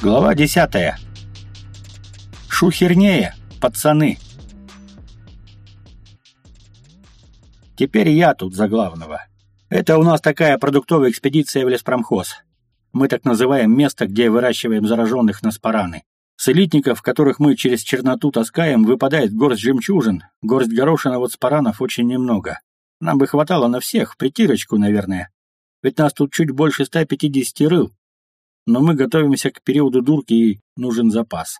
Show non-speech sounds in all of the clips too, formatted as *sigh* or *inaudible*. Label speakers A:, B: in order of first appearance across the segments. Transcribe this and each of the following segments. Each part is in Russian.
A: Глава десятая. Шухернее, пацаны. Теперь я тут за главного. Это у нас такая продуктовая экспедиция в леспромхоз. Мы так называем место, где выращиваем зараженных на спараны. С элитников, которых мы через черноту таскаем, выпадает горсть жемчужин, горсть горошина вот спаранов очень немного. Нам бы хватало на всех, притирочку, наверное. Ведь нас тут чуть больше 150 рыл, но мы готовимся к периоду дурки и нужен запас.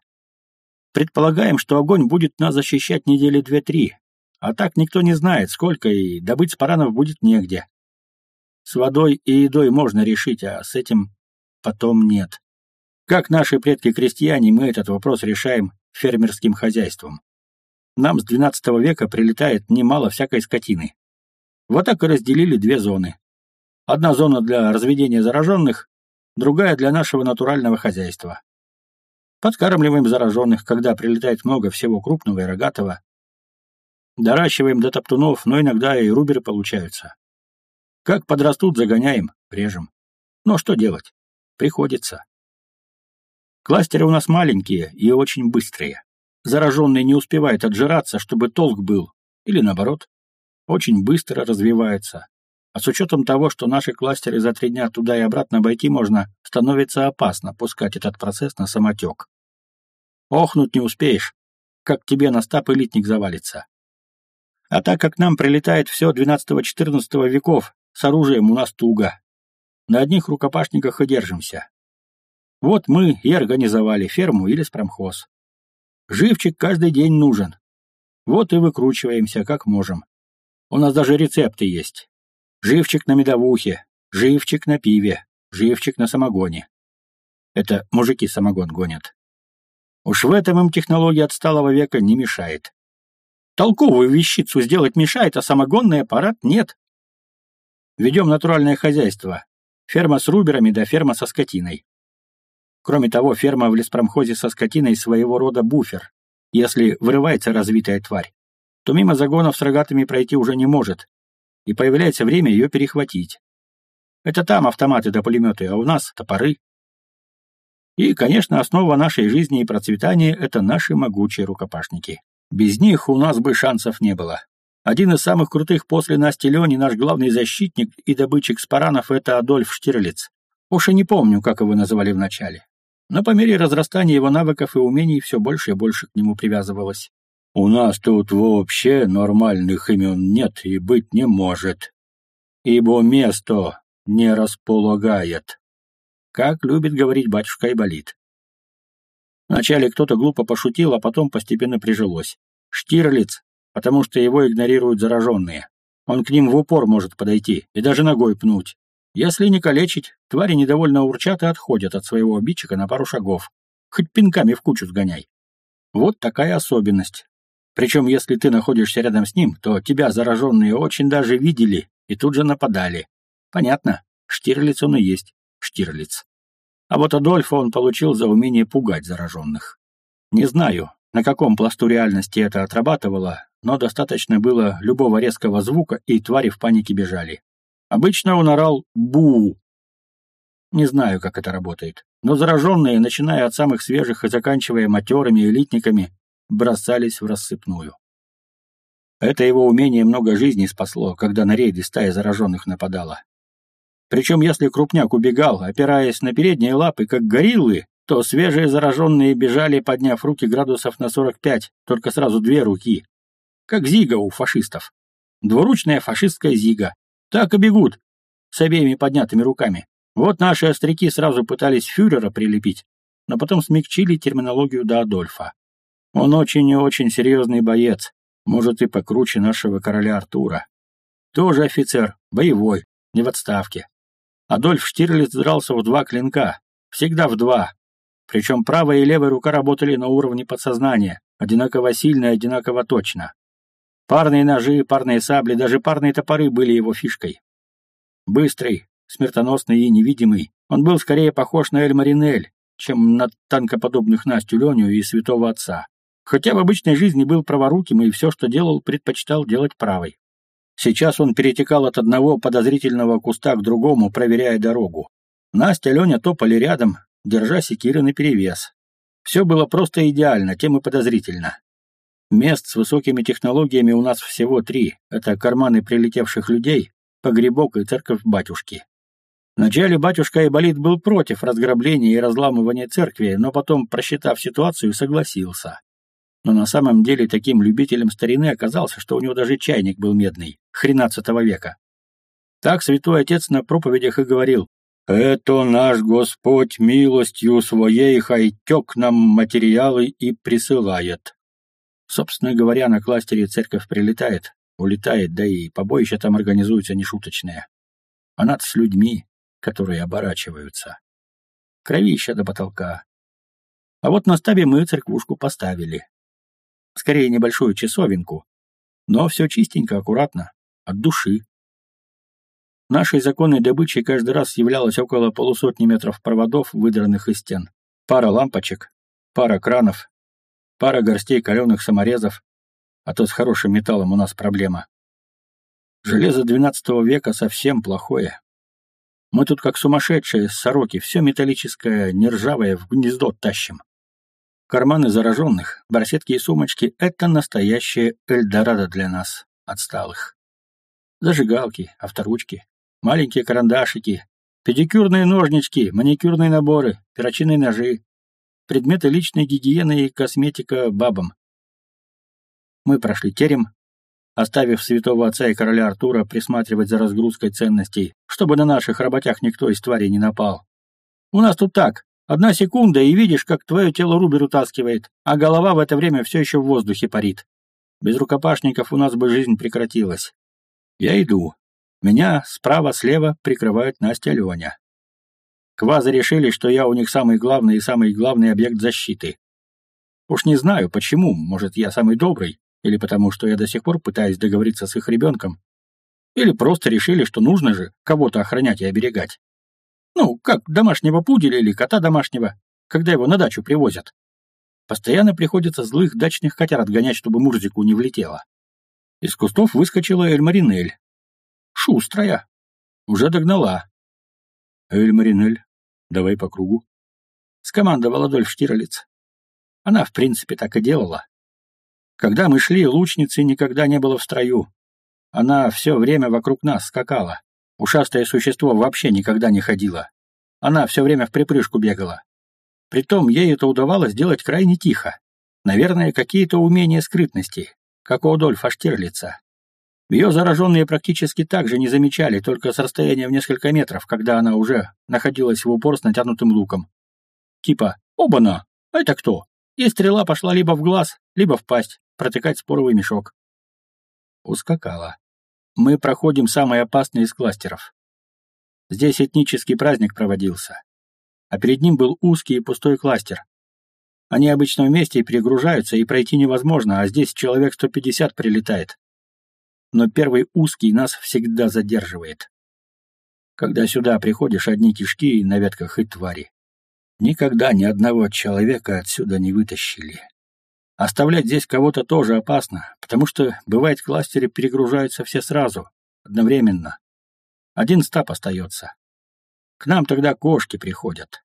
A: Предполагаем, что огонь будет нас защищать недели две-три, а так никто не знает, сколько, и добыть спаранов будет негде. С водой и едой можно решить, а с этим потом нет. Как наши предки-крестьяне, мы этот вопрос решаем фермерским хозяйством. Нам с XII века прилетает немало всякой скотины. Вот так и разделили две зоны. Одна зона для разведения зараженных, другая для нашего натурального хозяйства. Подкармливаем зараженных, когда прилетает много всего крупного и рогатого. Доращиваем до топтунов, но иногда и руберы получаются. Как подрастут, загоняем, режем. Но что делать? Приходится. Кластеры у нас маленькие и очень быстрые. Зараженный не успевает отжираться, чтобы толк был, или наоборот, очень быстро развивается. А с учетом того, что наши кластеры за три дня туда и обратно обойти можно, становится опасно пускать этот процесс на самотек. Охнуть не успеешь, как тебе на стап элитник завалится. А так как нам прилетает все 12-14 веков, с оружием у нас туго. На одних рукопашниках и держимся. Вот мы и организовали ферму или спромхоз. Живчик каждый день нужен. Вот и выкручиваемся, как можем. У нас даже рецепты есть. Живчик на медовухе, живчик на пиве, живчик на самогоне. Это мужики самогон гонят. Уж в этом им технология отсталого века не мешает. Толковую вещицу сделать мешает, а самогонный аппарат нет. Ведем натуральное хозяйство. Ферма с руберами да ферма со скотиной. Кроме того, ферма в леспромхозе со скотиной своего рода буфер. Если вырывается развитая тварь, то мимо загонов с рогатыми пройти уже не может, и появляется время ее перехватить. Это там автоматы да пулеметы, а у нас топоры. И, конечно, основа нашей жизни и процветания — это наши могучие рукопашники. Без них у нас бы шансов не было. Один из самых крутых после Насти Лени, наш главный защитник и добытчик спаранов — это Адольф Штирлиц. Уж и не помню, как его называли вначале. Но по мере разрастания его навыков и умений все больше и больше к нему привязывалось. У нас тут вообще нормальных имен нет и быть не может, ибо место не располагает, как любит говорить батюшка Айболит. Вначале кто-то глупо пошутил, а потом постепенно прижилось. Штирлиц, потому что его игнорируют зараженные. Он к ним в упор может подойти и даже ногой пнуть. Если не калечить, твари недовольно урчат и отходят от своего обидчика на пару шагов. Хоть пинками в кучу сгоняй. Вот такая особенность. Причем, если ты находишься рядом с ним, то тебя зараженные очень даже видели и тут же нападали. Понятно, Штирлиц он и есть Штирлиц. А вот Адольфа он получил за умение пугать зараженных. Не знаю, на каком пласту реальности это отрабатывало, но достаточно было любого резкого звука, и твари в панике бежали. Обычно он орал «бу». Не знаю, как это работает, но зараженные, начиная от самых свежих и заканчивая матерыми элитниками, бросались в рассыпную. Это его умение много жизней спасло, когда на рейде стая зараженных нападала. Причем если крупняк убегал, опираясь на передние лапы, как гориллы, то свежие зараженные бежали, подняв руки градусов на 45, только сразу две руки. Как зига у фашистов. Двуручная фашистская зига. Так и бегут, с обеими поднятыми руками. Вот наши остряки сразу пытались фюрера прилепить, но потом смягчили терминологию до Адольфа. Он очень и очень серьезный боец, может и покруче нашего короля Артура. Тоже офицер, боевой, не в отставке. Адольф Штирлиц дрался в два клинка, всегда в два. Причем правая и левая рука работали на уровне подсознания, одинаково сильно и одинаково точно. Парные ножи, парные сабли, даже парные топоры были его фишкой. Быстрый, смертоносный и невидимый, он был скорее похож на Эль Маринель, чем на танкоподобных Настю Леню и святого отца хотя в обычной жизни был праворуким и все, что делал, предпочитал делать правой. Сейчас он перетекал от одного подозрительного куста к другому, проверяя дорогу. Настя, Леня топали рядом, держа секиры наперевес. Все было просто идеально, тем и подозрительно. Мест с высокими технологиями у нас всего три. Это карманы прилетевших людей, погребок и церковь батюшки. Вначале батюшка Айболит был против разграбления и разламывания церкви, но потом, просчитав ситуацию, согласился. Но на самом деле таким любителем старины оказался, что у него даже чайник был медный, хренадцатого века. Так святой отец на проповедях и говорил, «Это наш Господь милостью своей хайтек нам материалы и присылает». Собственно говоря, на кластере церковь прилетает, улетает, да и побоище там организуется нешуточное. А над с людьми, которые оборачиваются. Кровища до потолка. А вот на стабе мы церквушку поставили. Скорее небольшую часовенку, но все чистенько, аккуратно, от души. Нашей законной добычей каждый раз являлось около полусотни метров проводов, выдранных из стен, пара лампочек, пара кранов, пара горстей каленых саморезов, а то с хорошим металлом у нас проблема. Железо XII века совсем плохое. Мы тут как сумасшедшие сороки, все металлическое, нержавое в гнездо тащим. Карманы зараженных, барсетки и сумочки — это настоящее Эльдорадо для нас, отсталых. Зажигалки, авторучки, маленькие карандашики, педикюрные ножнички, маникюрные наборы, перочинные ножи, предметы личной гигиены и косметика бабам. Мы прошли терем, оставив святого отца и короля Артура присматривать за разгрузкой ценностей, чтобы на наших работях никто из тварей не напал. У нас тут так. Одна секунда, и видишь, как твое тело Рубер утаскивает, а голова в это время все еще в воздухе парит. Без рукопашников у нас бы жизнь прекратилась. Я иду. Меня справа-слева прикрывают Настя Леня. Квазы решили, что я у них самый главный и самый главный объект защиты. Уж не знаю, почему, может, я самый добрый, или потому, что я до сих пор пытаюсь договориться с их ребенком? Или просто решили, что нужно же кого-то охранять и оберегать? Ну, как домашнего пуделя или кота домашнего, когда его на дачу привозят. Постоянно приходится злых дачных котят отгонять, чтобы Мурзику не влетело. Из кустов выскочила Эльмаринель. Шустрая. Уже догнала. Эльмаринель, давай по кругу. Скомандовал Адольф Штирлиц. Она, в принципе, так и делала. Когда мы шли, лучницы никогда не было в строю. Она все время вокруг нас скакала. Ушастое существо вообще никогда не ходило. Она все время в припрыжку бегала. Притом ей это удавалось делать крайне тихо. Наверное, какие-то умения скрытности, как у Адольфа Штирлица. Ее зараженные практически так же не замечали, только с расстояния в несколько метров, когда она уже находилась в упор с натянутым луком. Типа «Оба-на! Это кто?» И стрела пошла либо в глаз, либо в пасть протыкать споровый мешок. Ускакала. Мы проходим самый опасный из кластеров. Здесь этнический праздник проводился. А перед ним был узкий и пустой кластер. Они обычно вместе перегружаются, и пройти невозможно, а здесь человек 150 прилетает. Но первый узкий нас всегда задерживает. Когда сюда приходишь, одни кишки на ветках и твари. Никогда ни одного человека отсюда не вытащили. Оставлять здесь кого-то тоже опасно, потому что, бывает, в кластере перегружаются все сразу, одновременно. Один стаб остается. К нам тогда кошки приходят.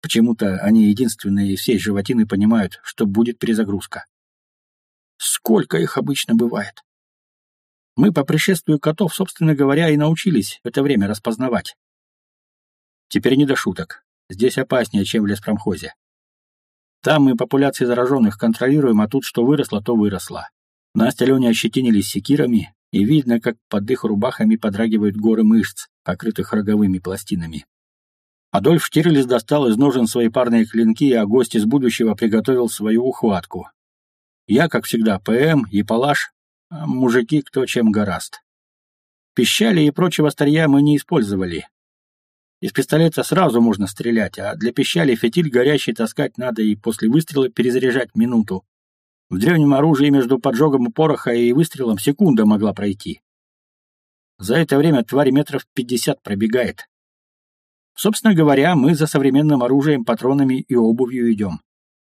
A: Почему-то они единственные из всей животины понимают, что будет перезагрузка. Сколько их обычно бывает? Мы по пришествию котов, собственно говоря, и научились это время распознавать. Теперь не до шуток. Здесь опаснее, чем в леспромхозе. Там мы популяции зараженных контролируем, а тут что выросло, то выросло. Настя Леня ощетинились секирами, и видно, как под их рубахами подрагивают горы мышц, покрытых роговыми пластинами. Адольф Штирлиц достал из ножен свои парные клинки, а гость из будущего приготовил свою ухватку. Я, как всегда, ПМ и палаш, а мужики кто чем гораст. Пищали и прочего старья мы не использовали, из пистолета сразу можно стрелять, а для пищали фитиль горящий таскать надо и после выстрела перезаряжать минуту. В древнем оружии между поджогом пороха и выстрелом секунда могла пройти. За это время тварь метров пятьдесят пробегает. Собственно говоря, мы за современным оружием, патронами и обувью идем.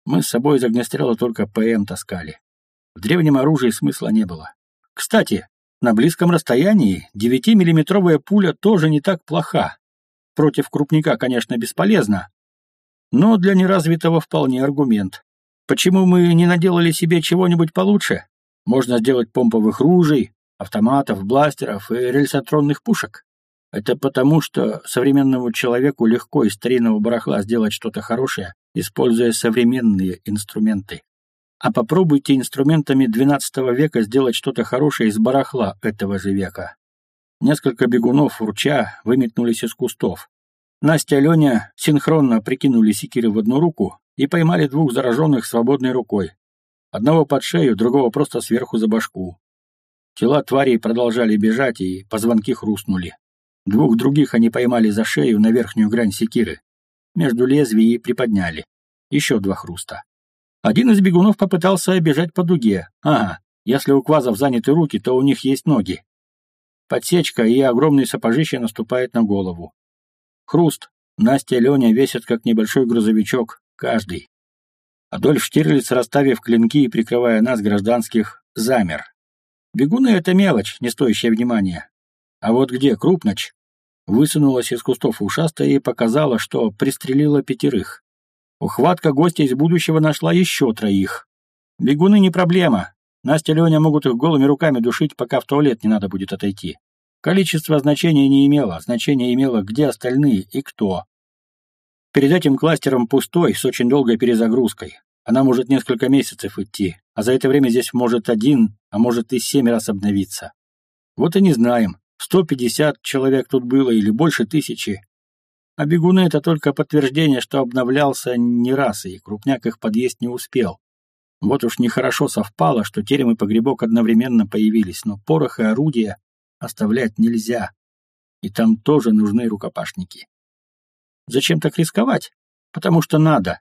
A: Мы с собой из огнестрела только ПМ таскали. В древнем оружии смысла не было. Кстати, на близком расстоянии 9-миллиметровая пуля тоже не так плоха. Против крупника, конечно, бесполезно, Но для неразвитого вполне аргумент. Почему мы не наделали себе чего-нибудь получше? Можно сделать помповых ружей, автоматов, бластеров и рельсотронных пушек. Это потому, что современному человеку легко из старинного барахла сделать что-то хорошее, используя современные инструменты. А попробуйте инструментами XII века сделать что-то хорошее из барахла этого же века. Несколько бегунов, урча, выметнулись из кустов. Настя и Леня синхронно прикинули секиры в одну руку и поймали двух зараженных свободной рукой. Одного под шею, другого просто сверху за башку. Тела тварей продолжали бежать, и позвонки хрустнули. Двух других они поймали за шею на верхнюю грань секиры. Между лезвий и приподняли. Еще два хруста. Один из бегунов попытался бежать по дуге. Ага, если у квазов заняты руки, то у них есть ноги. Подсечка, и огромные сапожище наступает на голову. Хруст. Настя и Леня весят, как небольшой грузовичок, каждый. Адольф Штирлиц, расставив клинки и прикрывая нас, гражданских, замер. Бегуны — это мелочь, не стоящая внимания. А вот где Крупноч? Высунулась из кустов ушастая и показала, что пристрелила пятерых. Ухватка гостя из будущего нашла еще троих. Бегуны не проблема. Настя и Леня могут их голыми руками душить, пока в туалет не надо будет отойти. Количество значения не имело, значение имело, где остальные и кто. Перед этим кластером пустой, с очень долгой перезагрузкой. Она может несколько месяцев идти, а за это время здесь может один, а может и семь раз обновиться. Вот и не знаем, 150 человек тут было или больше тысячи. А бегуны — это только подтверждение, что обновлялся не раз, и крупняк их подъесть не успел. Вот уж нехорошо совпало, что терем и погребок одновременно появились, но порох и орудия оставлять нельзя. И там тоже нужны рукопашники. Зачем так рисковать? Потому что надо.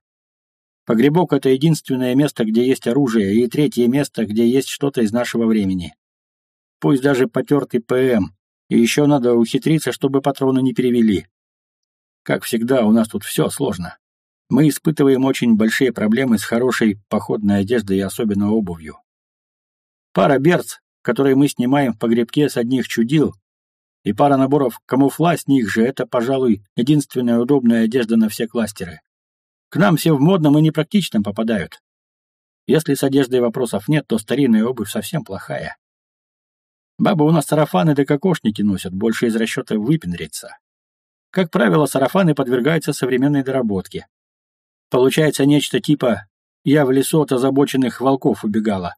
A: Погребок — это единственное место, где есть оружие, и третье место, где есть что-то из нашего времени. Пусть даже потертый ПМ, и еще надо ухитриться, чтобы патроны не перевели. Как всегда, у нас тут все сложно. Мы испытываем очень большие проблемы с хорошей походной одеждой и особенно обувью. Пара берц, которые мы снимаем в погребке с одних чудил, и пара наборов камуфла с них же — это, пожалуй, единственная удобная одежда на все кластеры. К нам все в модном и непрактичном попадают. Если с одеждой вопросов нет, то старинная обувь совсем плохая. Бабы у нас сарафаны да кокошники носят, больше из расчета выпендриться. Как правило, сарафаны подвергаются современной доработке. Получается нечто типа «я в лесу от озабоченных волков убегала».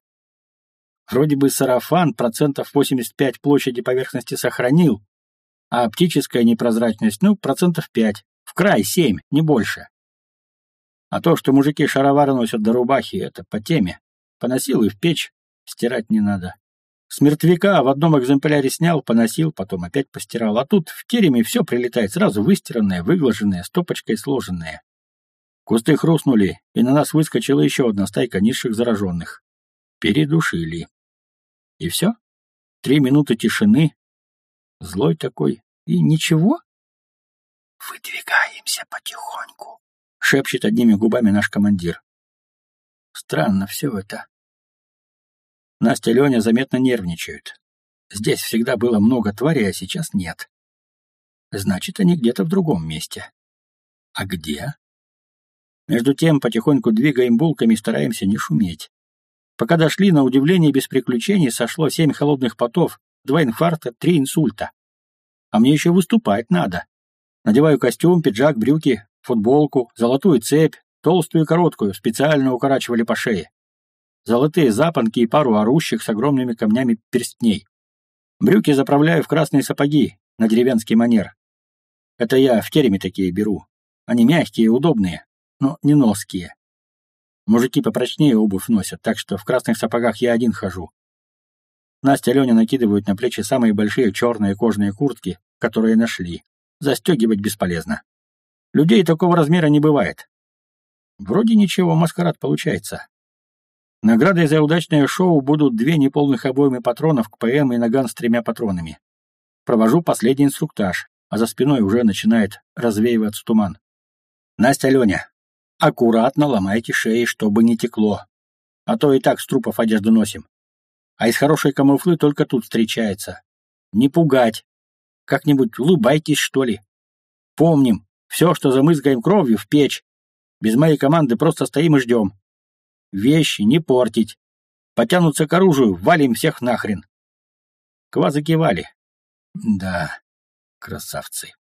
A: Вроде бы сарафан процентов 85 площади поверхности сохранил, а оптическая непрозрачность, ну, процентов 5, в край 7, не больше. А то, что мужики шаровары носят до рубахи, это по теме. Поносил и в печь, стирать не надо. С мертвяка в одном экземпляре снял, поносил, потом опять постирал. А тут в тереме все прилетает сразу выстиранное, выглаженное, стопочкой сложенное. Кусты хрустнули, и на нас выскочила еще одна стайка низших зараженных. Передушили. И все? Три минуты тишины. Злой такой. И ничего? «Выдвигаемся потихоньку», — шепчет одними губами наш командир. Странно все это. Настя и Леня заметно нервничают. Здесь всегда было много тварей, а сейчас нет. Значит, они где-то в другом месте. А где? Между тем, потихоньку двигаем булками и стараемся не шуметь. Пока дошли, на удивление без приключений сошло семь холодных потов, два инфаркта, три инсульта. А мне еще выступать надо. Надеваю костюм, пиджак, брюки, футболку, золотую цепь, толстую и короткую, специально укорачивали по шее золотые запонки и пару орущих с огромными камнями перстней. Брюки заправляю в красные сапоги, на деревенский манер. Это я в тереме такие беру. Они мягкие и удобные, но не ноские. Мужики попрочнее обувь носят, так что в красных сапогах я один хожу. Настя и Леня накидывают на плечи самые большие черные кожаные куртки, которые нашли. Застегивать бесполезно. Людей такого размера не бывает. Вроде ничего, маскарад получается. Наградой за удачное шоу будут две неполных обоймы патронов к ПМ и наган с тремя патронами. Провожу последний инструктаж, а за спиной уже начинает развеиваться туман. Настя, Леня, аккуратно ломайте шеи, чтобы не текло. А то и так с трупов одежду носим. А из хорошей камуфлы только тут встречается. Не пугать. Как-нибудь улыбайтесь, что ли. Помним, все, что замызгаем кровью, в печь. Без моей команды просто стоим и ждем. Вещи не портить. Потянутся к оружию, валим всех нахрен. Квазы кивали. Да, красавцы.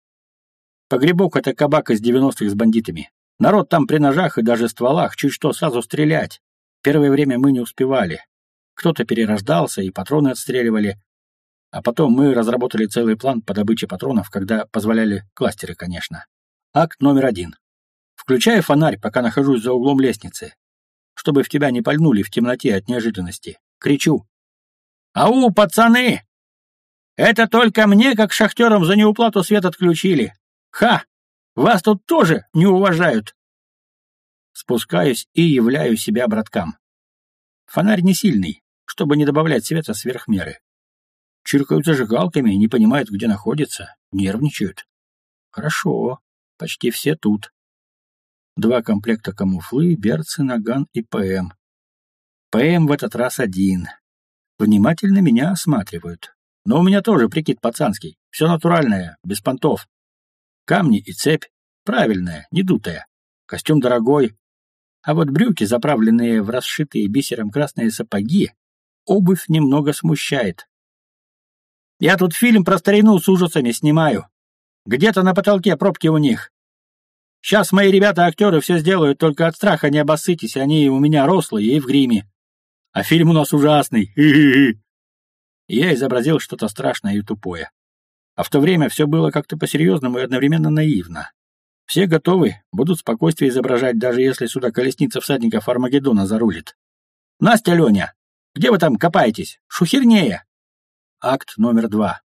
A: Погребок — это кабак из девяностых с бандитами. Народ там при ножах и даже стволах, чуть что сразу стрелять. Первое время мы не успевали. Кто-то перерождался и патроны отстреливали. А потом мы разработали целый план по добыче патронов, когда позволяли кластеры, конечно. Акт номер один. Включаю фонарь, пока нахожусь за углом лестницы. Чтобы в тебя не пальнули в темноте от неожиданности. Кричу. «Ау, пацаны! Это только мне, как шахтерам, за неуплату свет отключили. Ха! Вас тут тоже не уважают!» Спускаюсь и являю себя браткам. Фонарь не сильный, чтобы не добавлять света сверх меры. Чиркают зажигалками, не понимают, где находятся, нервничают. Хорошо, почти все тут. Два комплекта камуфлы, берцы, наган и ПМ. ПМ в этот раз один. Внимательно меня осматривают. Но у меня тоже прикид пацанский. Все натуральное, без понтов. Камни и цепь. Правильная, не дутая. Костюм дорогой. А вот брюки, заправленные в расшитые бисером красные сапоги, обувь немного смущает. Я тут фильм про старину с ужасами снимаю. Где-то на потолке пробки у них. Сейчас мои ребята-актеры все сделают, только от страха не обоссытесь, они у меня рослые и в гриме. А фильм у нас ужасный. И *laughs* я изобразил что-то страшное и тупое. А в то время все было как-то по-серьезному и одновременно наивно. Все готовы, будут спокойствие изображать, даже если сюда колесница всадников Армагеддона зарулит. Настя, Леня, где вы там копаетесь? Шухернее! Акт номер два.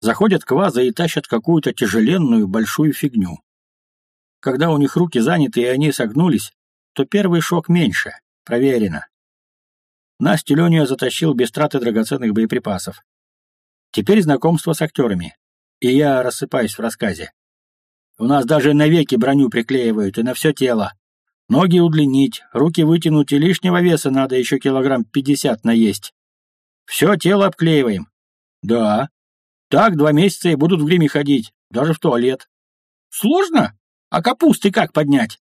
A: Заходят квазы и тащат какую-то тяжеленную большую фигню. Когда у них руки заняты и они согнулись, то первый шок меньше, проверено. Настю Леню я затащил без траты драгоценных боеприпасов. Теперь знакомство с актерами. И я рассыпаюсь в рассказе. У нас даже навеки броню приклеивают и на все тело. Ноги удлинить, руки вытянуть и лишнего веса надо еще килограмм пятьдесят наесть. Все тело обклеиваем. Да. Так два месяца и будут в гриме ходить, даже в туалет. Сложно? А капусты как поднять?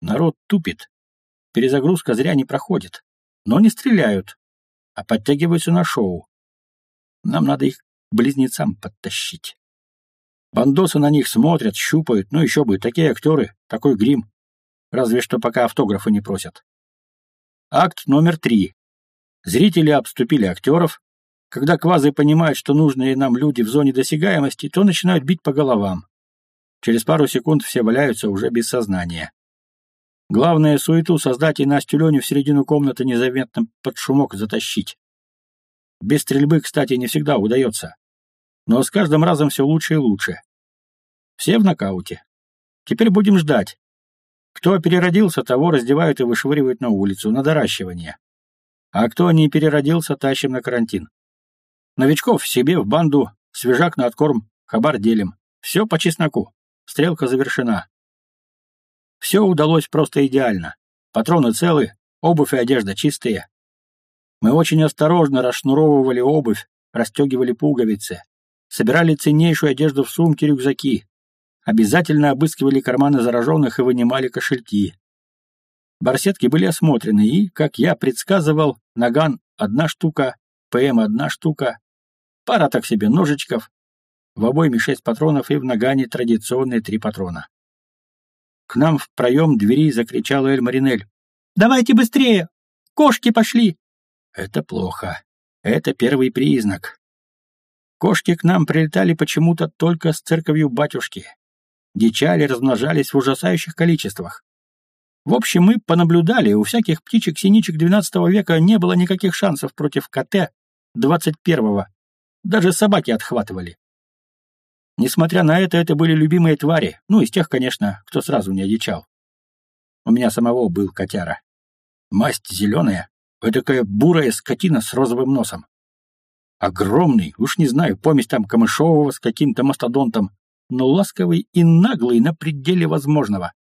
A: Народ тупит. Перезагрузка зря не проходит. Но не стреляют, а подтягиваются на шоу. Нам надо их близнецам подтащить. Бандосы на них смотрят, щупают, ну еще бы, такие актеры, такой грим. Разве что пока автографы не просят. Акт номер три. Зрители обступили актеров. Когда квазы понимают, что нужные нам люди в зоне досягаемости, то начинают бить по головам. Через пару секунд все валяются уже без сознания. Главное, суету создать и Настю Леню в середину комнаты незаметно под шумок затащить. Без стрельбы, кстати, не всегда удается. Но с каждым разом все лучше и лучше. Все в нокауте. Теперь будем ждать. Кто переродился, того раздевают и вышвыривают на улицу, на доращивание. А кто не переродился, тащим на карантин. Новичков себе в банду, свежак на откорм, хабар делим. Все по чесноку. Стрелка завершена. Все удалось просто идеально. Патроны целы, обувь и одежда чистые. Мы очень осторожно расшнуровывали обувь, расстегивали пуговицы, собирали ценнейшую одежду в сумки, рюкзаки. Обязательно обыскивали карманы зараженных и вынимали кошельки. Барсетки были осмотрены, и, как я предсказывал, наган — одна штука, ПМ — одна штука, пара так себе ножичков, в обойме шесть патронов и в нагане традиционные три патрона. К нам в проем двери закричал Эль Маринель. «Давайте быстрее! Кошки пошли!» Это плохо. Это первый признак. Кошки к нам прилетали почему-то только с церковью батюшки. Дичали размножались в ужасающих количествах. В общем, мы понаблюдали, у всяких птичек-синичек XII века не было никаких шансов против КТ XXI. Даже собаки отхватывали. Несмотря на это, это были любимые твари, ну, из тех, конечно, кто сразу не одичал. У меня самого был котяра. Масть зеленая, такая бурая скотина с розовым носом. Огромный, уж не знаю, помесь там камышового с каким-то мастодонтом, но ласковый и наглый на пределе возможного.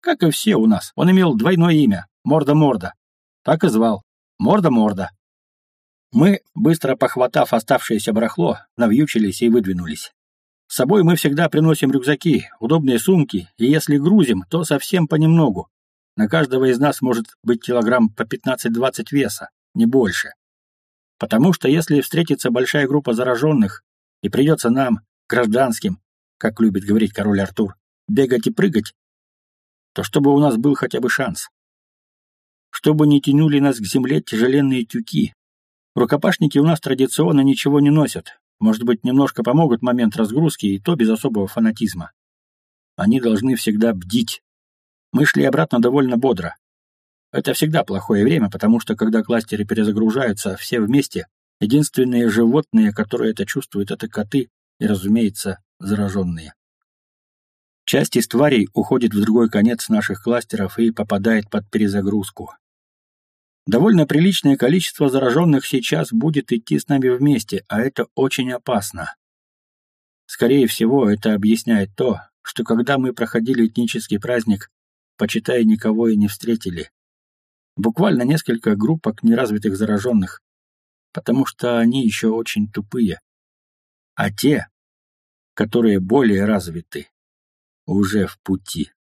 A: Как и все у нас, он имел двойное имя — Морда-Морда. Так и звал. Морда-Морда. Мы, быстро похватав оставшееся барахло, навьючились и выдвинулись. С собой мы всегда приносим рюкзаки, удобные сумки, и если грузим, то совсем понемногу. На каждого из нас может быть килограмм по 15-20 веса, не больше. Потому что если встретится большая группа зараженных, и придется нам, гражданским, как любит говорить король Артур, бегать и прыгать, то чтобы у нас был хотя бы шанс. Чтобы не тянули нас к земле тяжеленные тюки. Рукопашники у нас традиционно ничего не носят, может быть, немножко помогут момент разгрузки, и то без особого фанатизма. Они должны всегда бдить. Мы шли обратно довольно бодро. Это всегда плохое время, потому что, когда кластеры перезагружаются все вместе, единственные животные, которые это чувствуют, это коты и, разумеется, зараженные. Часть из тварей уходит в другой конец наших кластеров и попадает под перезагрузку. Довольно приличное количество зараженных сейчас будет идти с нами вместе, а это очень опасно. Скорее всего, это объясняет то, что когда мы проходили этнический праздник, почитая никого и не встретили. Буквально несколько группок неразвитых зараженных, потому что они еще очень тупые. А те, которые более развиты, уже в пути.